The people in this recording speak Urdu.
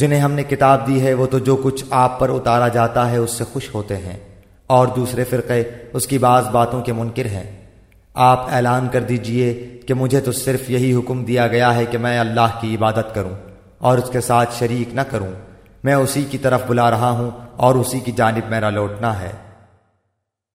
جنہیں ہم نے کتاب دی ہے، وہ تو جو کچھ آپ پر اتارا جاتا ہے، اس سے خوش ہوتے ہیں۔ اور دوسرے فرقے اس کی بعض باتوں کے منکر ہیں۔ آپ اعلان کر دیجیے کہ مجھے تو صرف یہی حکم دیا گیا ہے کہ میں اللہ کی عبادت کروں اور اس کے ساتھ شریک نہ کروں۔ میں اسی کی طرف بلا رہا ہوں اور اسی کی جانب میرا لوٹنا ہے۔